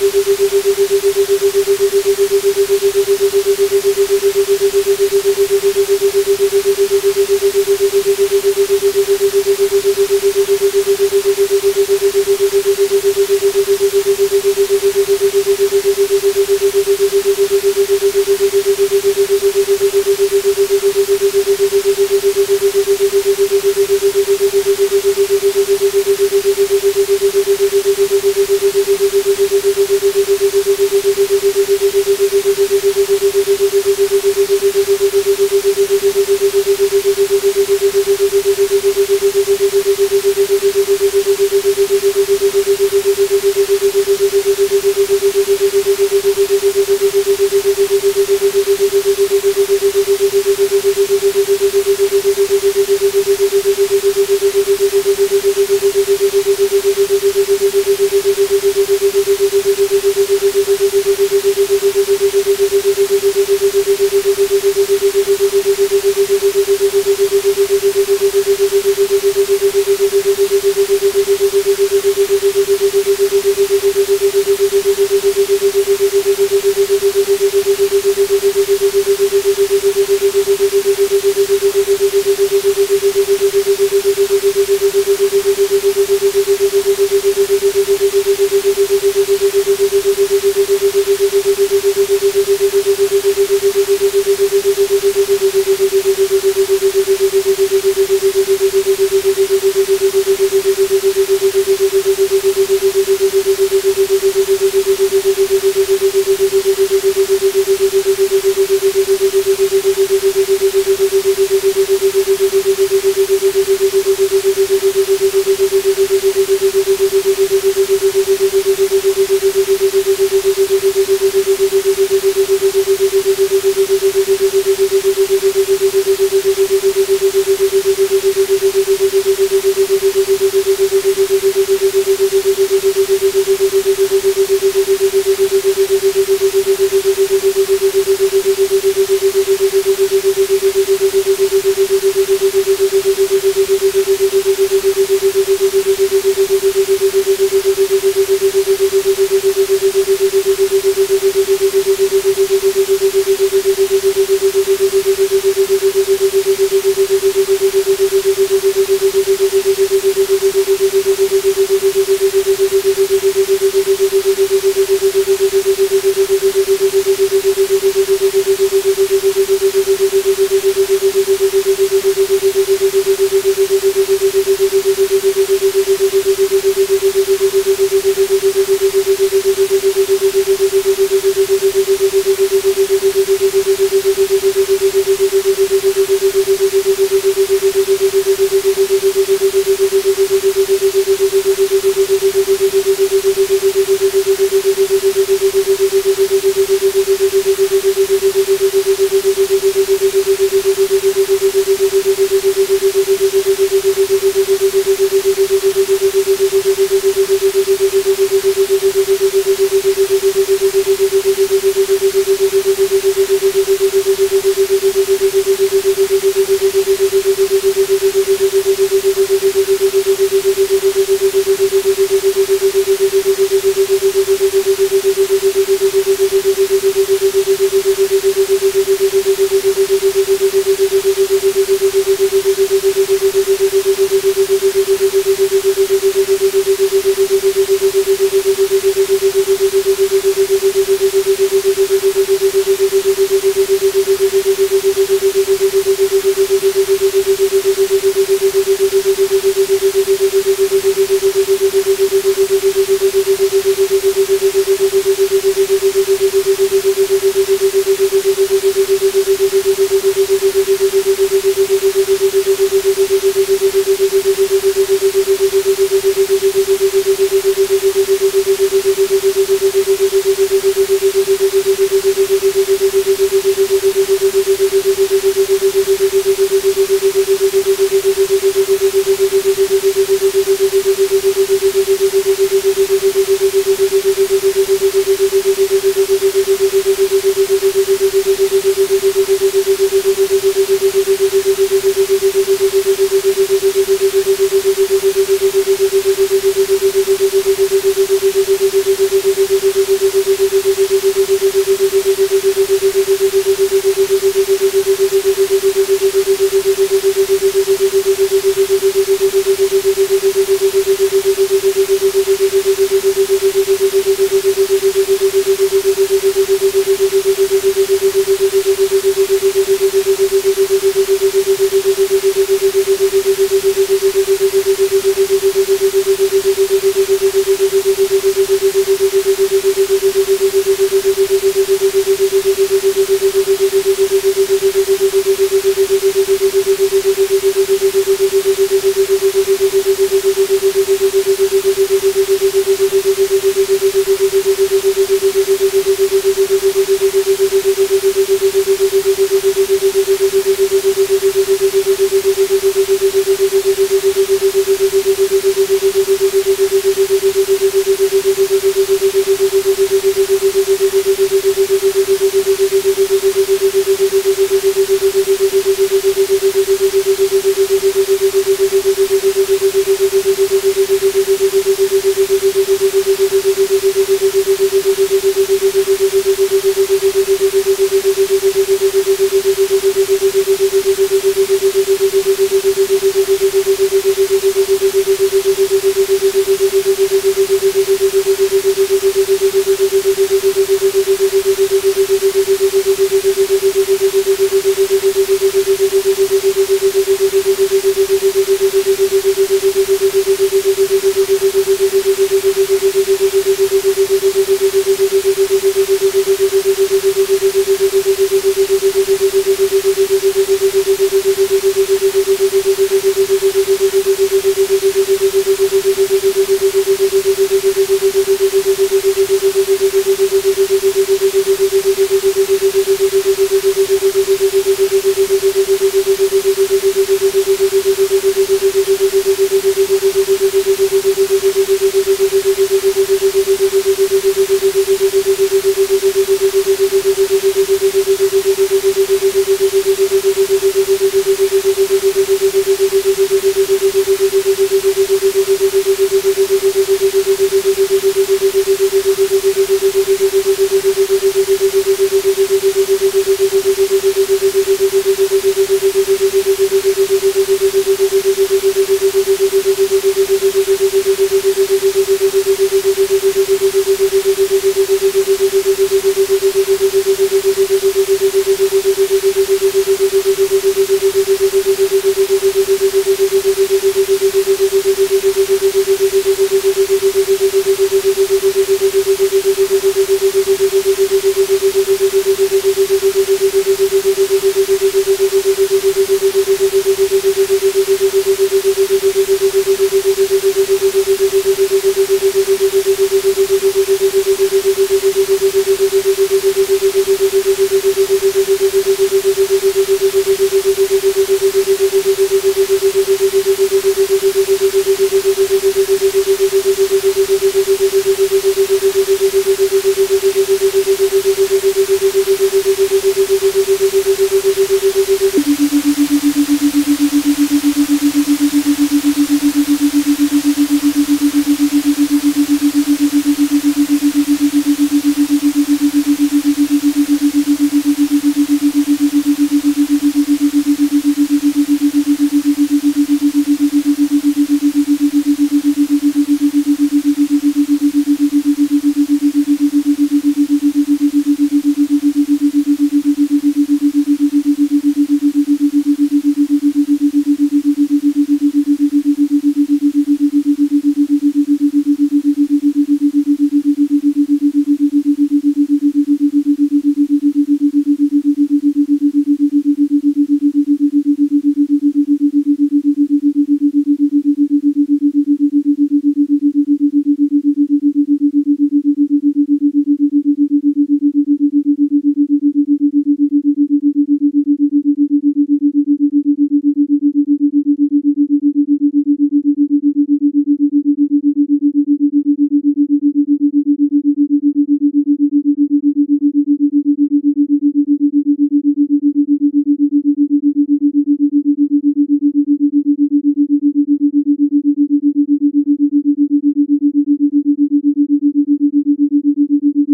Thank you.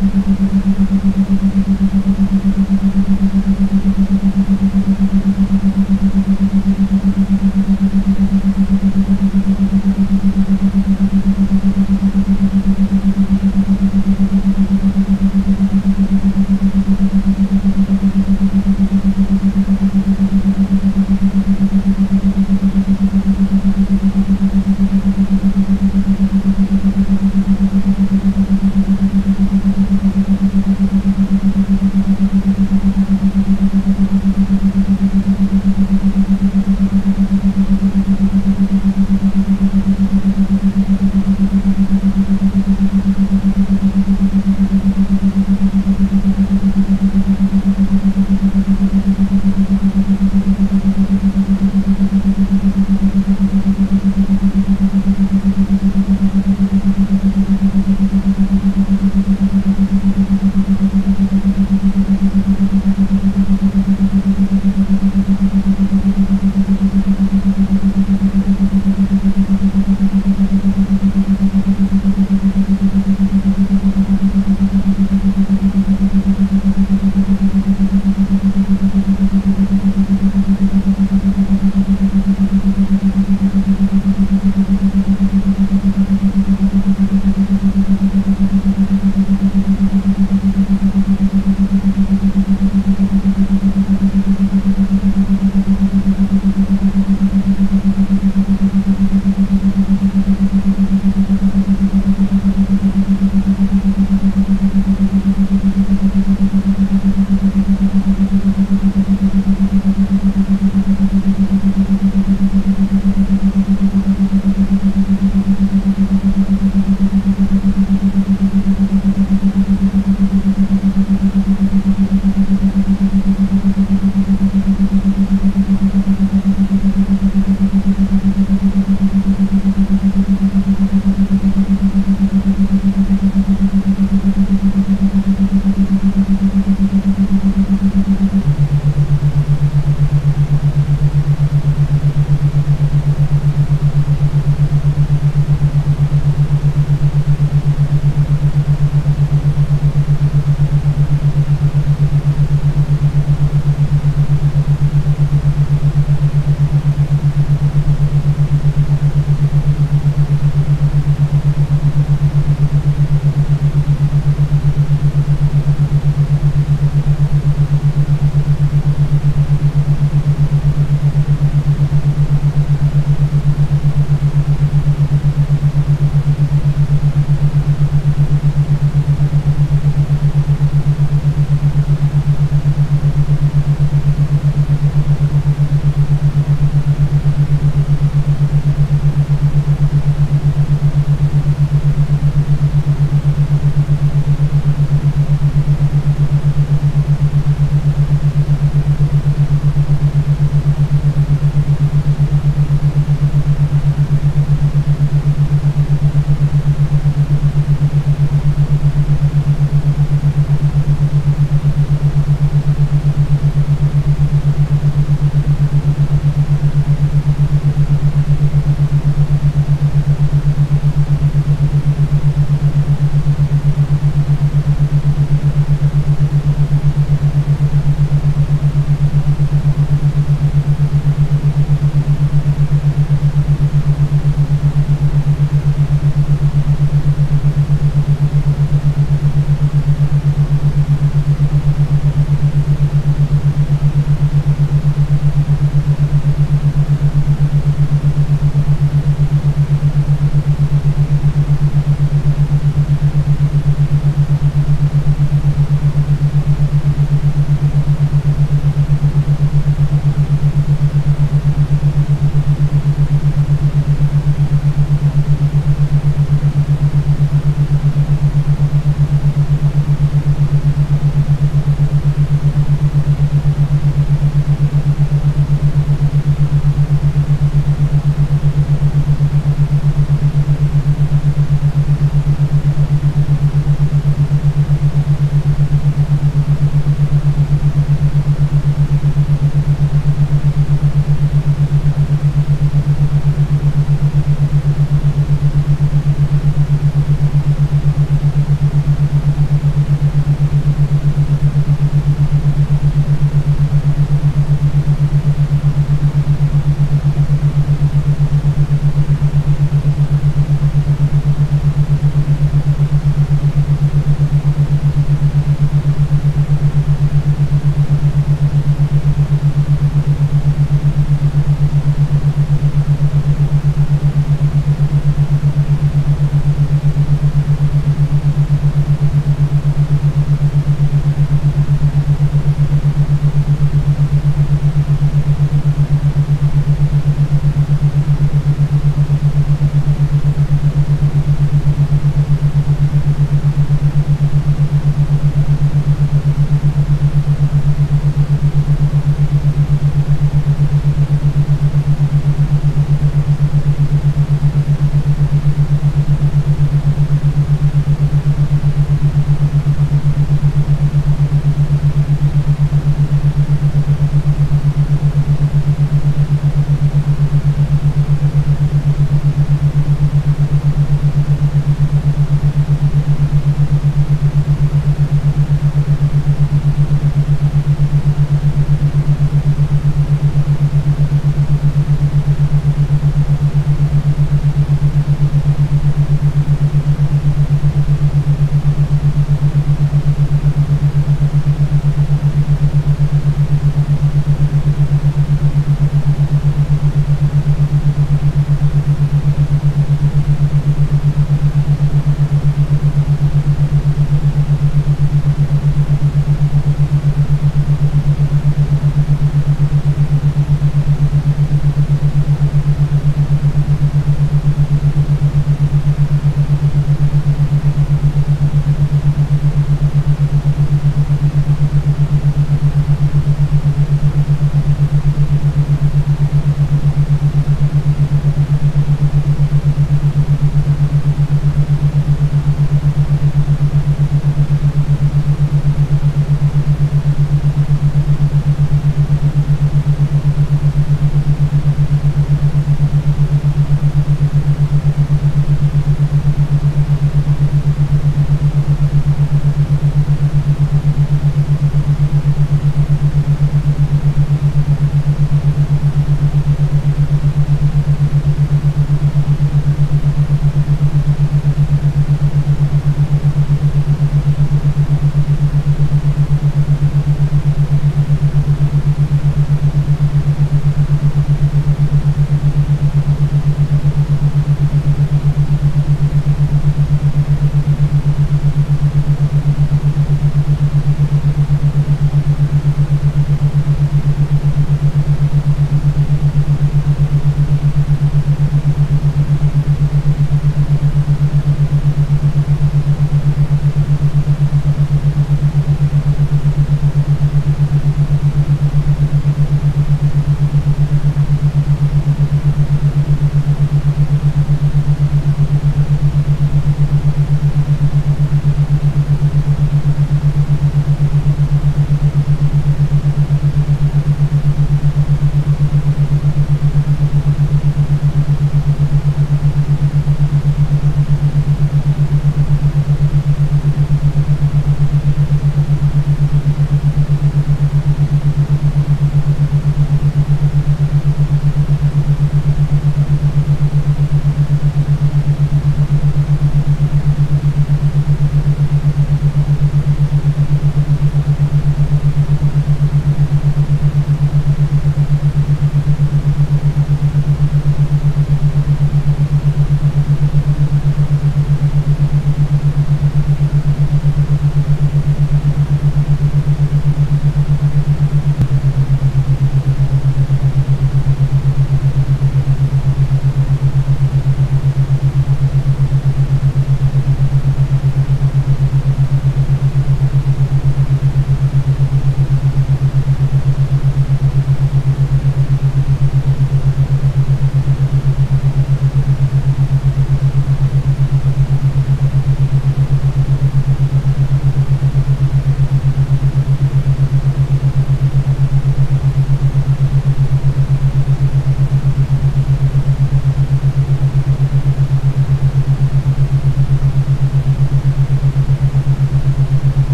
Gracias.